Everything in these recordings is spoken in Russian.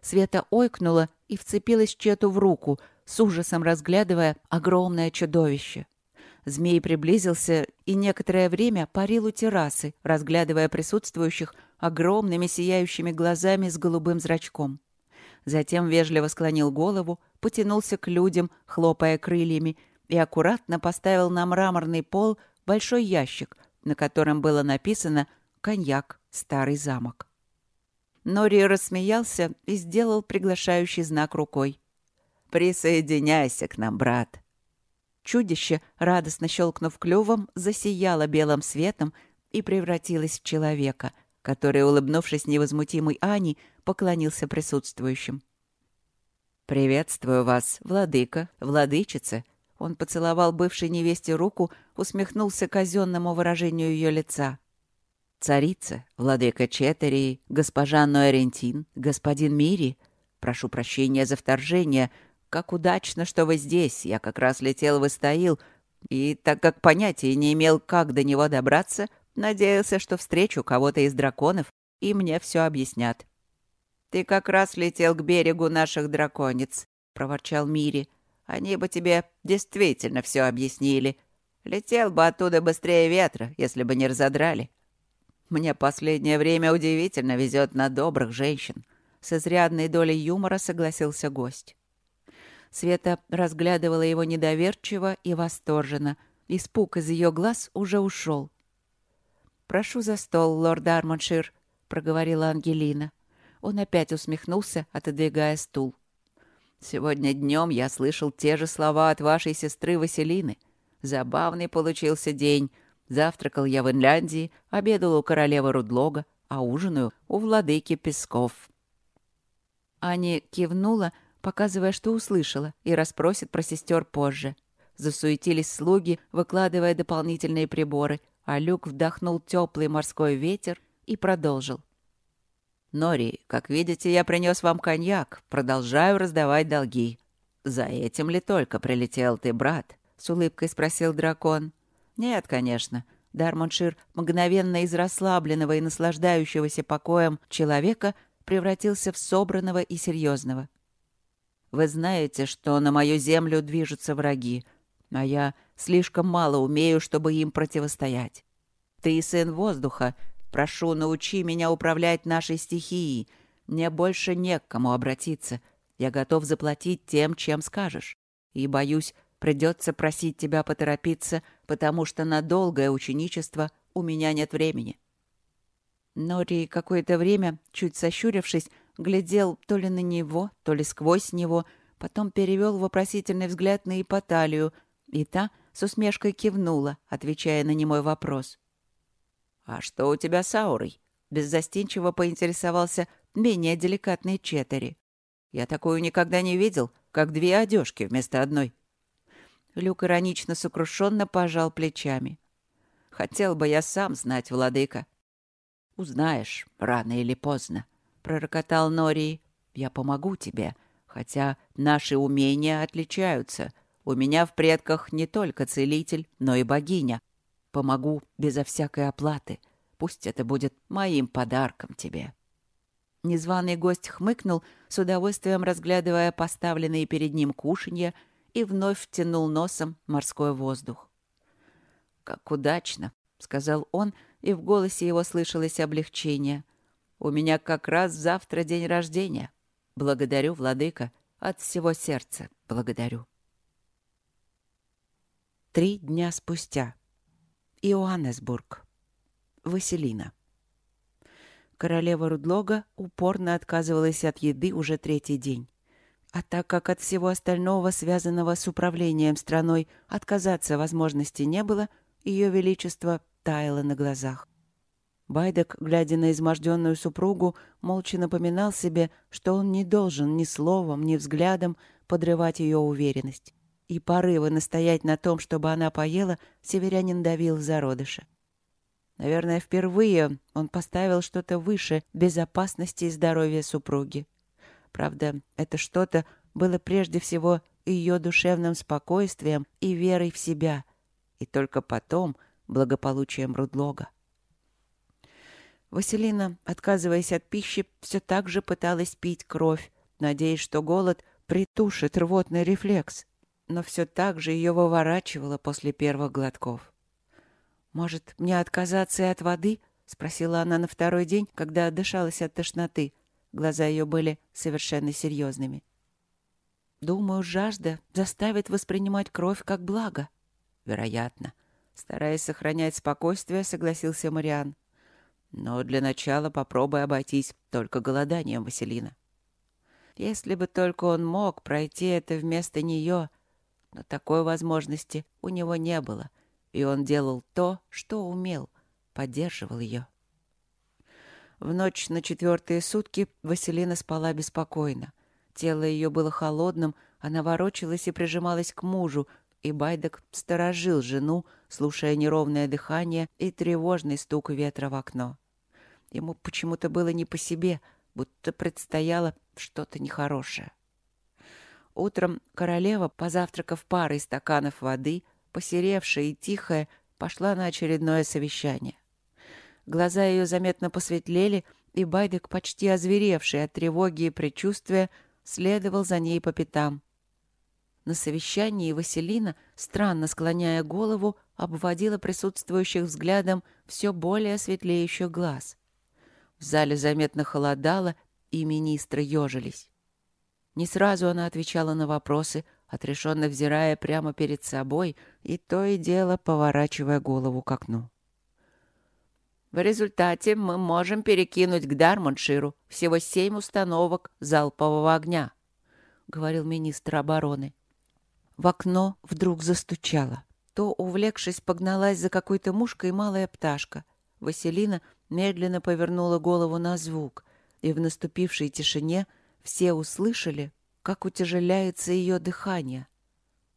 Света ойкнула и вцепилась Чету в руку, с ужасом разглядывая огромное чудовище. Змей приблизился и некоторое время парил у террасы, разглядывая присутствующих огромными сияющими глазами с голубым зрачком. Затем вежливо склонил голову, потянулся к людям, хлопая крыльями, и аккуратно поставил на мраморный пол большой ящик, на котором было написано «Коньяк. Старый замок». Нори рассмеялся и сделал приглашающий знак рукой. «Присоединяйся к нам, брат!» Чудище, радостно щелкнув клювом, засияло белым светом и превратилось в человека, который, улыбнувшись невозмутимой Ани, поклонился присутствующим. «Приветствую вас, владыка, владычица!» Он поцеловал бывшей невесте руку, усмехнулся казенному выражению ее лица. Царица, владыка Четерии, госпожа Ноэрентин, господин Мири, прошу прощения за вторжение. Как удачно, что вы здесь. Я как раз летел в Истаил, и так как понятия не имел, как до него добраться, надеялся, что встречу кого-то из драконов, и мне все объяснят. «Ты как раз летел к берегу наших драконец», — проворчал Мири. «Они бы тебе действительно все объяснили. Летел бы оттуда быстрее ветра, если бы не разодрали». Мне последнее время удивительно везет на добрых женщин. С изрядной долей юмора согласился гость. Света разглядывала его недоверчиво и восторженно. Испуг из ее глаз уже ушел. «Прошу за стол, лорд Армоншир», — проговорила Ангелина. Он опять усмехнулся, отодвигая стул. «Сегодня днем я слышал те же слова от вашей сестры Василины. Забавный получился день. Завтракал я в Инляндии, обедал у королевы Рудлога, а ужинаю у владыки Песков. Аня кивнула, показывая, что услышала, и расспросит про сестер позже. Засуетились слуги, выкладывая дополнительные приборы, а Люк вдохнул теплый морской ветер и продолжил. «Нори, как видите, я принес вам коньяк, продолжаю раздавать долги. За этим ли только прилетел ты, брат?» — с улыбкой спросил дракон. Нет, конечно. Дармоншир, мгновенно из расслабленного и наслаждающегося покоем человека, превратился в собранного и серьезного. Вы знаете, что на мою землю движутся враги, а я слишком мало умею, чтобы им противостоять. Ты сын воздуха. Прошу, научи меня управлять нашей стихией. Мне больше не к кому обратиться. Я готов заплатить тем, чем скажешь. И, боюсь, Придется просить тебя поторопиться, потому что на долгое ученичество у меня нет времени». Нори какое-то время, чуть сощурившись, глядел то ли на него, то ли сквозь него, потом перевел вопросительный взгляд на Ипоталию, и та с усмешкой кивнула, отвечая на немой вопрос. «А что у тебя с аурой?» — беззастенчиво поинтересовался менее деликатный Четери. «Я такую никогда не видел, как две одежки вместо одной». Люк иронично сокрушенно пожал плечами. «Хотел бы я сам знать, владыка». «Узнаешь, рано или поздно», — пророкотал Норий. «Я помогу тебе, хотя наши умения отличаются. У меня в предках не только целитель, но и богиня. Помогу безо всякой оплаты. Пусть это будет моим подарком тебе». Незваный гость хмыкнул, с удовольствием разглядывая поставленные перед ним кушанья и вновь втянул носом морской воздух. «Как удачно!» — сказал он, и в голосе его слышалось облегчение. «У меня как раз завтра день рождения. Благодарю, владыка, от всего сердца благодарю». Три дня спустя. Иоаннесбург. Василина. Королева Рудлога упорно отказывалась от еды уже третий день. А так как от всего остального, связанного с управлением страной, отказаться возможности не было, ее величество таяло на глазах. Байдек, глядя на изможденную супругу, молча напоминал себе, что он не должен ни словом, ни взглядом подрывать ее уверенность. И порывы настоять на том, чтобы она поела, северянин давил в зародыше. Наверное, впервые он поставил что-то выше безопасности и здоровья супруги. Правда, это что-то было прежде всего ее душевным спокойствием и верой в себя, и только потом благополучием Рудлога. Василина, отказываясь от пищи, все так же пыталась пить кровь, надеясь, что голод притушит рвотный рефлекс. Но все так же ее выворачивало после первых глотков. «Может, мне отказаться и от воды?» — спросила она на второй день, когда отдышалась от тошноты. Глаза ее были совершенно серьезными. «Думаю, жажда заставит воспринимать кровь как благо». «Вероятно». Стараясь сохранять спокойствие, согласился Мариан. «Но для начала попробуй обойтись только голоданием, Василина». Если бы только он мог пройти это вместо нее, но такой возможности у него не было, и он делал то, что умел, поддерживал ее. В ночь на четвертые сутки Василина спала беспокойно. Тело ее было холодным, она ворочалась и прижималась к мужу, и Байдек сторожил жену, слушая неровное дыхание и тревожный стук ветра в окно. Ему почему-то было не по себе, будто предстояло что-то нехорошее. Утром королева, позавтракав парой стаканов воды, посеревшая и тихая, пошла на очередное совещание. Глаза ее заметно посветлели, и Байдек, почти озверевший от тревоги и предчувствия, следовал за ней по пятам. На совещании Василина, странно склоняя голову, обводила присутствующих взглядом все более светлеющих глаз. В зале заметно холодало, и министры ежились. Не сразу она отвечала на вопросы, отрешенно взирая прямо перед собой и то и дело поворачивая голову к окну. В результате мы можем перекинуть к Дармонширу всего семь установок залпового огня, — говорил министр обороны. В окно вдруг застучало. То, увлекшись, погналась за какой-то мушкой малая пташка. Василина медленно повернула голову на звук, и в наступившей тишине все услышали, как утяжеляется ее дыхание.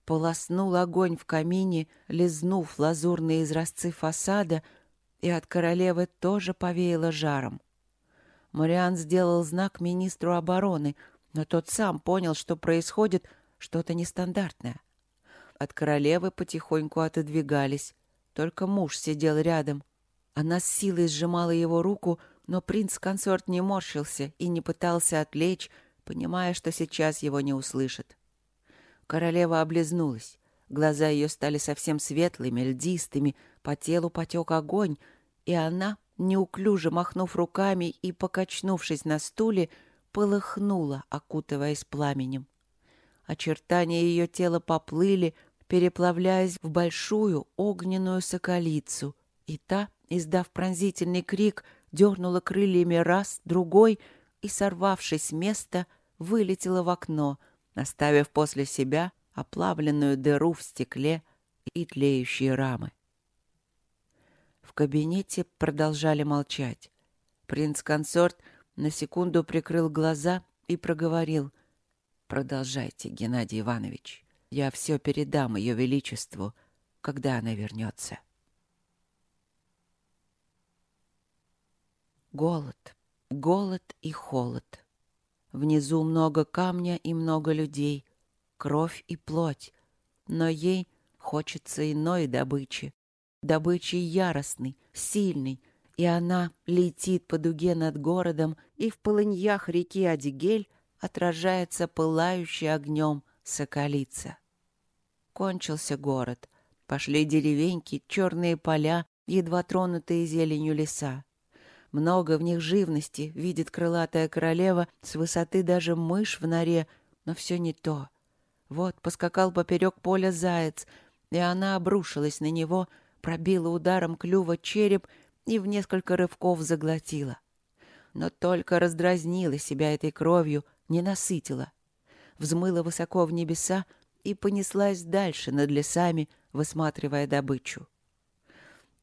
Полоснул огонь в камине, лизнув лазурные изразцы фасада — и от королевы тоже повеяло жаром. Мариан сделал знак министру обороны, но тот сам понял, что происходит что-то нестандартное. От королевы потихоньку отодвигались. Только муж сидел рядом. Она с силой сжимала его руку, но принц-консорт не морщился и не пытался отвлечь, понимая, что сейчас его не услышат. Королева облизнулась. Глаза ее стали совсем светлыми, льдистыми, по телу потек огонь, и она, неуклюже махнув руками и покачнувшись на стуле, полыхнула, окутываясь пламенем. Очертания ее тела поплыли, переплавляясь в большую огненную соколицу, и та, издав пронзительный крик, дернула крыльями раз, другой и, сорвавшись с места, вылетела в окно, оставив после себя оплавленную дыру в стекле и тлеющие рамы. В кабинете продолжали молчать. Принц-консорт на секунду прикрыл глаза и проговорил. «Продолжайте, Геннадий Иванович. Я все передам Ее Величеству, когда она вернется». Голод, голод и холод. Внизу много камня и много людей, кровь и плоть, но ей хочется иной добычи, добычи яростной, сильной, и она летит по дуге над городом, и в полыньях реки Адигель отражается пылающий огнем соколица. Кончился город. Пошли деревеньки, черные поля, едва тронутые зеленью леса. Много в них живности, видит крылатая королева, с высоты даже мышь в норе, но все не то — вот поскакал поперек поля заяц, и она обрушилась на него, пробила ударом клюва череп и в несколько рывков заглотила. Но только раздразнила себя этой кровью, не насытила. Взмыла высоко в небеса и понеслась дальше над лесами, высматривая добычу.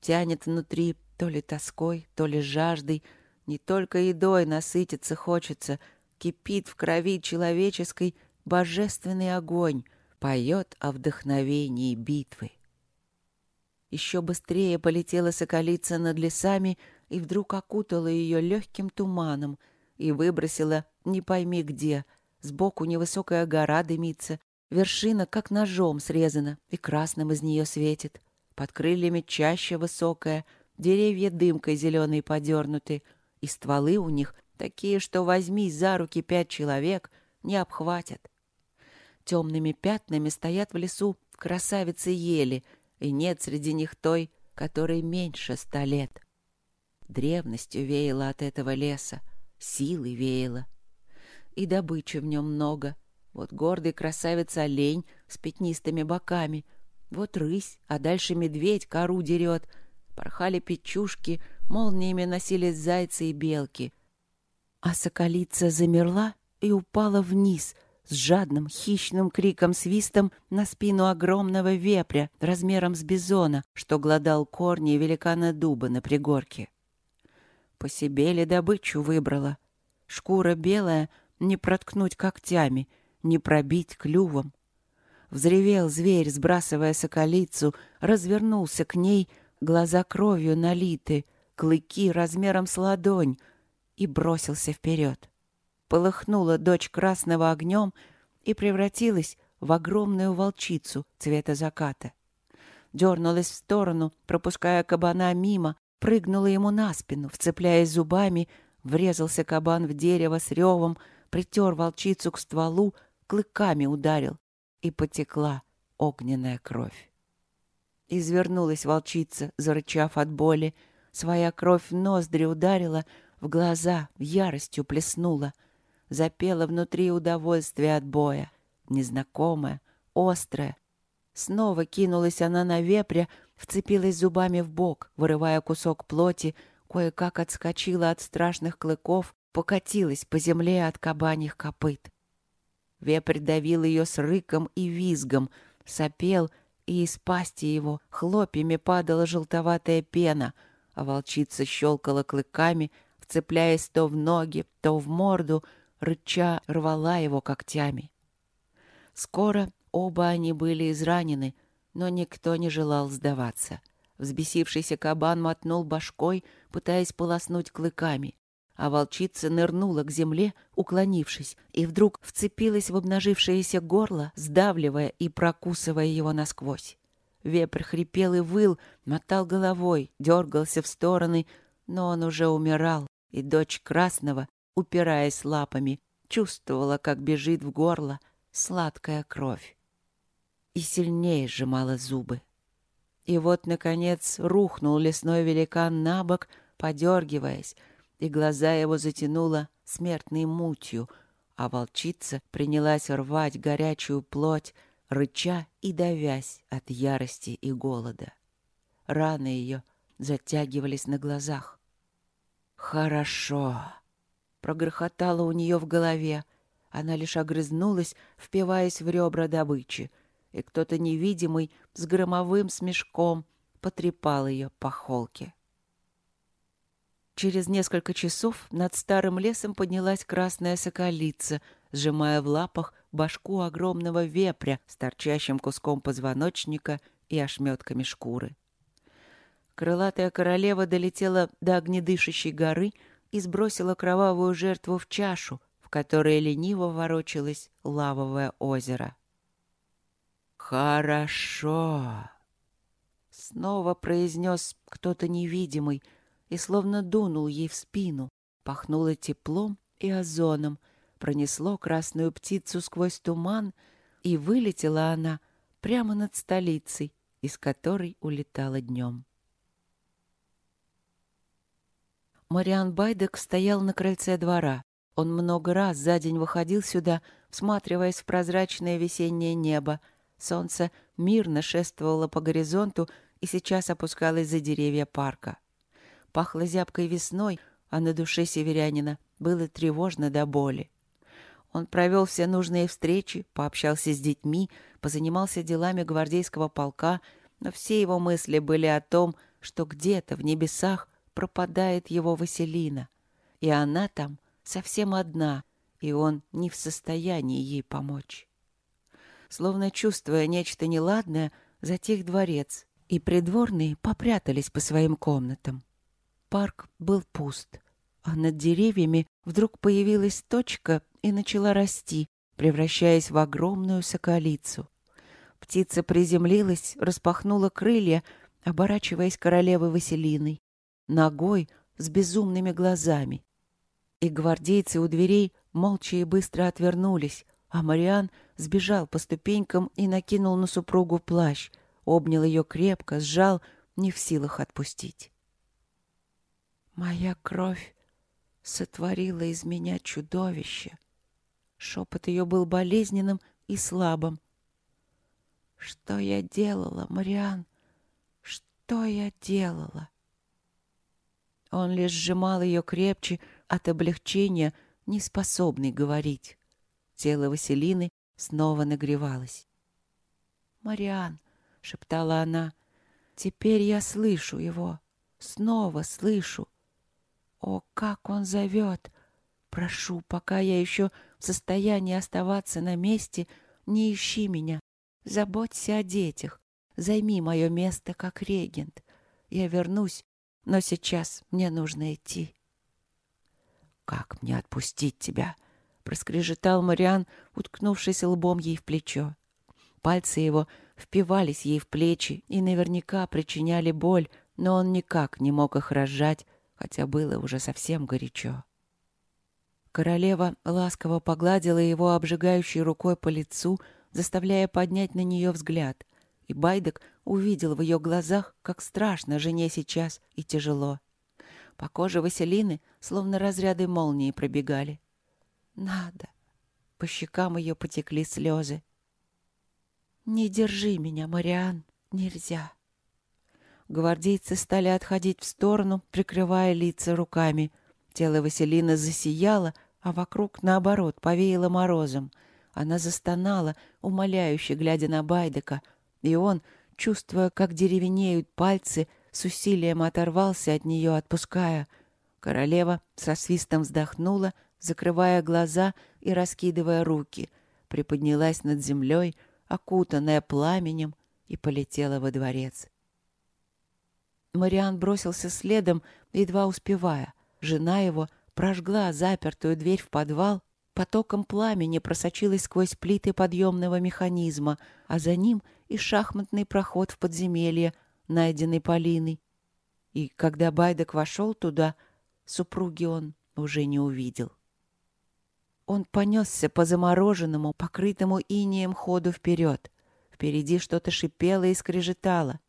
Тянет внутри то ли тоской, то ли жаждой, не только едой насытиться хочется, кипит в крови человеческой — божественный огонь поет о вдохновении битвы. Еще быстрее полетела соколица над лесами и вдруг окутала ее легким туманом и выбросила не пойми где. Сбоку невысокая гора дымится, вершина как ножом срезана и красным из нее светит. Под крыльями чаще высокая, деревья дымкой зеленой подернуты, и стволы у них такие, что возьми за руки пять человек, не обхватят. Темными пятнами стоят в лесу красавицы ели, и нет среди них той, которой меньше ста лет. Древностью веяло от этого леса, силой веяло. И добычи в нем много. Вот гордый красавец-олень с пятнистыми боками, вот рысь, а дальше медведь кору дерет. Порхали печушки, молниями носились зайцы и белки. А соколица замерла и упала вниз — с жадным, хищным криком-свистом на спину огромного вепря размером с бизона, что гладал корни великана дуба на пригорке. По себе ли добычу выбрала? Шкура белая не проткнуть когтями, не пробить клювом. Взревел зверь, сбрасывая соколицу, развернулся к ней, глаза кровью налиты, клыки размером с ладонь, и бросился вперед полыхнула дочь красного огнем и превратилась в огромную волчицу цвета заката. Дернулась в сторону, пропуская кабана мимо, прыгнула ему на спину, вцепляясь зубами, врезался кабан в дерево с ревом, притер волчицу к стволу, клыками ударил, и потекла огненная кровь. Извернулась волчица, зарычав от боли, своя кровь в ноздри ударила, в глаза яростью плеснула — запела внутри удовольствие от боя. Незнакомая, острая. Снова кинулась она на вепря, вцепилась зубами в бок, вырывая кусок плоти, кое-как отскочила от страшных клыков, покатилась по земле от кабаньих копыт. Вепрь давил ее с рыком и визгом, сопел, и из пасти его хлопьями падала желтоватая пена, а волчица щелкала клыками, вцепляясь то в ноги, то в морду, рыча рвала его когтями. Скоро оба они были изранены, но никто не желал сдаваться. Взбесившийся кабан мотнул башкой, пытаясь полоснуть клыками, а волчица нырнула к земле, уклонившись, и вдруг вцепилась в обнажившееся горло, сдавливая и прокусывая его насквозь. Вепрь хрипел и выл, мотал головой, дергался в стороны, но он уже умирал, и дочь Красного упираясь лапами, чувствовала, как бежит в горло сладкая кровь. И сильнее сжимала зубы. И вот, наконец, рухнул лесной великан на бок, подергиваясь, и глаза его затянуло смертной мутью, а волчица принялась рвать горячую плоть, рыча и давясь от ярости и голода. Раны ее затягивались на глазах. «Хорошо!» Прогрохотало у нее в голове. Она лишь огрызнулась, впиваясь в ребра добычи, и кто-то невидимый с громовым смешком потрепал ее по холке. Через несколько часов над старым лесом поднялась красная соколица, сжимая в лапах башку огромного вепря с торчащим куском позвоночника и ошметками шкуры. Крылатая королева долетела до огнедышащей горы, и сбросила кровавую жертву в чашу, в которой лениво ворочалось лавовое озеро. «Хорошо!» Снова произнес кто-то невидимый и словно дунул ей в спину. Пахнуло теплом и озоном, пронесло красную птицу сквозь туман, и вылетела она прямо над столицей, из которой улетала днем. Мариан Байдек стоял на крыльце двора. Он много раз за день выходил сюда, всматриваясь в прозрачное весеннее небо. Солнце мирно шествовало по горизонту и сейчас опускалось за деревья парка. Пахло зябкой весной, а на душе северянина было тревожно до боли. Он провел все нужные встречи, пообщался с детьми, позанимался делами гвардейского полка, но все его мысли были о том, что где-то в небесах пропадает его Василина, и она там совсем одна, и он не в состоянии ей помочь. Словно чувствуя нечто неладное, затих дворец, и придворные попрятались по своим комнатам. Парк был пуст, а над деревьями вдруг появилась точка и начала расти, превращаясь в огромную соколицу. Птица приземлилась, распахнула крылья, оборачиваясь королевой Василиной, ногой с безумными глазами. И гвардейцы у дверей молча и быстро отвернулись, а Мариан сбежал по ступенькам и накинул на супругу плащ, обнял ее крепко, сжал, не в силах отпустить. «Моя кровь сотворила из меня чудовище». Шепот ее был болезненным и слабым. «Что я делала, Мариан? Что я делала?» Он лишь сжимал ее крепче от облегчения, не способный говорить. Тело Василины снова нагревалось. «Мариан», — шептала она, — «теперь я слышу его, снова слышу. О, как он зовет! Прошу, пока я еще в состоянии оставаться на месте, не ищи меня, заботься о детях, займи мое место как регент. Я вернусь, но сейчас мне нужно идти». «Как мне отпустить тебя?» — проскрежетал Мариан, уткнувшись лбом ей в плечо. Пальцы его впивались ей в плечи и наверняка причиняли боль, но он никак не мог их разжать, хотя было уже совсем горячо. Королева ласково погладила его обжигающей рукой по лицу, заставляя поднять на нее взгляд, и Байдек увидел в ее глазах, как страшно жене сейчас и тяжело. По коже Василины словно разряды молнии пробегали. «Надо!» По щекам ее потекли слезы. «Не держи меня, Мариан, нельзя!» Гвардейцы стали отходить в сторону, прикрывая лица руками. Тело Василины засияло, а вокруг, наоборот, повеяло морозом. Она застонала, умоляюще глядя на Байдека, и он, чувствуя, как деревенеют пальцы, с усилием оторвался от нее, отпуская. Королева со свистом вздохнула, закрывая глаза и раскидывая руки, приподнялась над землей, окутанная пламенем, и полетела во дворец. Мариан бросился следом, едва успевая. Жена его прожгла запертую дверь в подвал, потоком пламени просочилась сквозь плиты подъемного механизма, а за ним и шахматный проход в подземелье, найденный Полиной. И когда Байдек вошел туда, супруги он уже не увидел. Он понесся по замороженному, покрытому инеем ходу вперед. Впереди что-то шипело и скрежетало.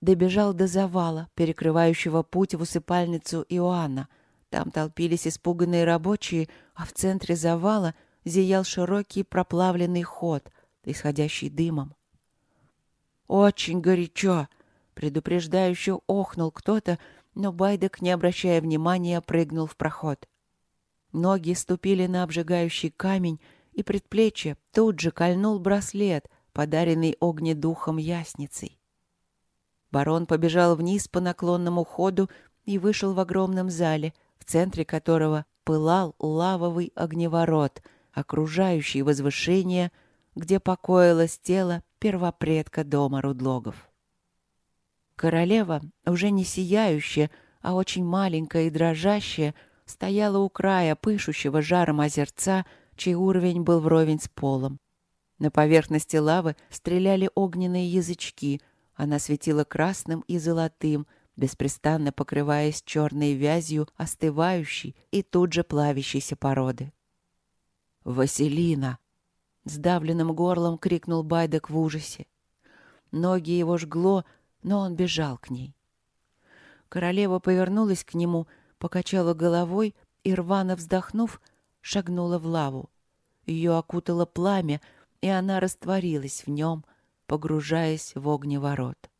Добежал до завала, перекрывающего путь в усыпальницу Иоанна. Там толпились испуганные рабочие, а в центре завала зиял широкий проплавленный ход, исходящий дымом. «Очень горячо!» Предупреждающе охнул кто-то, но Байдек, не обращая внимания, прыгнул в проход. Ноги ступили на обжигающий камень, и предплечье тут же кольнул браслет, подаренный огнедухом ясницей. Барон побежал вниз по наклонному ходу и вышел в огромном зале, в центре которого пылал лавовый огневорот, окружающий возвышение, где покоилось тело первопредка дома Рудлогов. Королева, уже не сияющая, а очень маленькая и дрожащая, стояла у края пышущего жаром озерца, чей уровень был вровень с полом. На поверхности лавы стреляли огненные язычки, она светила красным и золотым, беспрестанно покрываясь черной вязью остывающей и тут же плавящейся породы. «Василина!» — сдавленным горлом крикнул Байдек в ужасе. Ноги его жгло, но он бежал к ней. Королева повернулась к нему, покачала головой и, рвано вздохнув, шагнула в лаву. Ее окутало пламя, и она растворилась в нем, погружаясь в огневорот.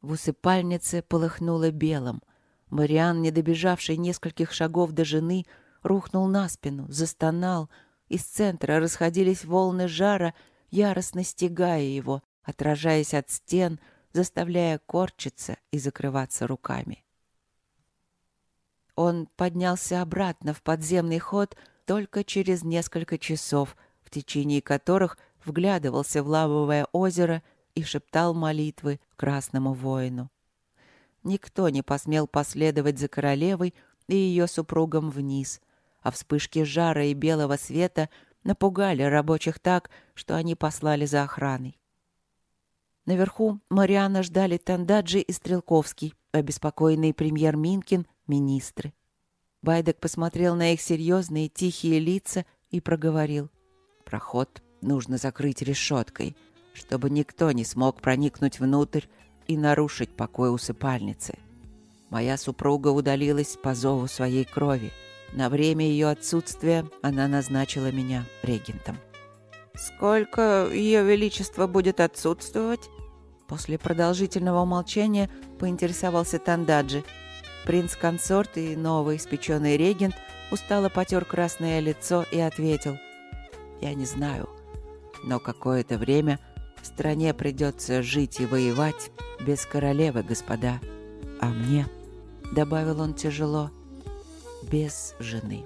В усыпальнице полыхнуло белым. Мариан, не добежавший нескольких шагов до жены, рухнул на спину, застонал. Из центра расходились волны жара, яростно стягая его, отражаясь от стен, заставляя корчиться и закрываться руками. Он поднялся обратно в подземный ход только через несколько часов, в течение которых вглядывался в лавовое озеро и шептал молитвы красному воину. Никто не посмел последовать за королевой и ее супругом вниз, а вспышки жара и белого света напугали рабочих так, что они послали за охраной. Наверху Мариана ждали Тандаджи и Стрелковский, обеспокоенный премьер Минкин, министры. Байдек посмотрел на их серьезные тихие лица и проговорил. «Проход нужно закрыть решеткой, чтобы никто не смог проникнуть внутрь и нарушить покой усыпальницы. Моя супруга удалилась по зову своей крови. На время ее отсутствия она назначила меня регентом. «Сколько ее величество будет отсутствовать?» После продолжительного молчания поинтересовался Тандаджи. Принц-консорт и новый испеченный регент устало потер красное лицо и ответил. «Я не знаю, но какое-то время стране придется жить и воевать без королевы, господа. А мне...» добавил он тяжело, без жены.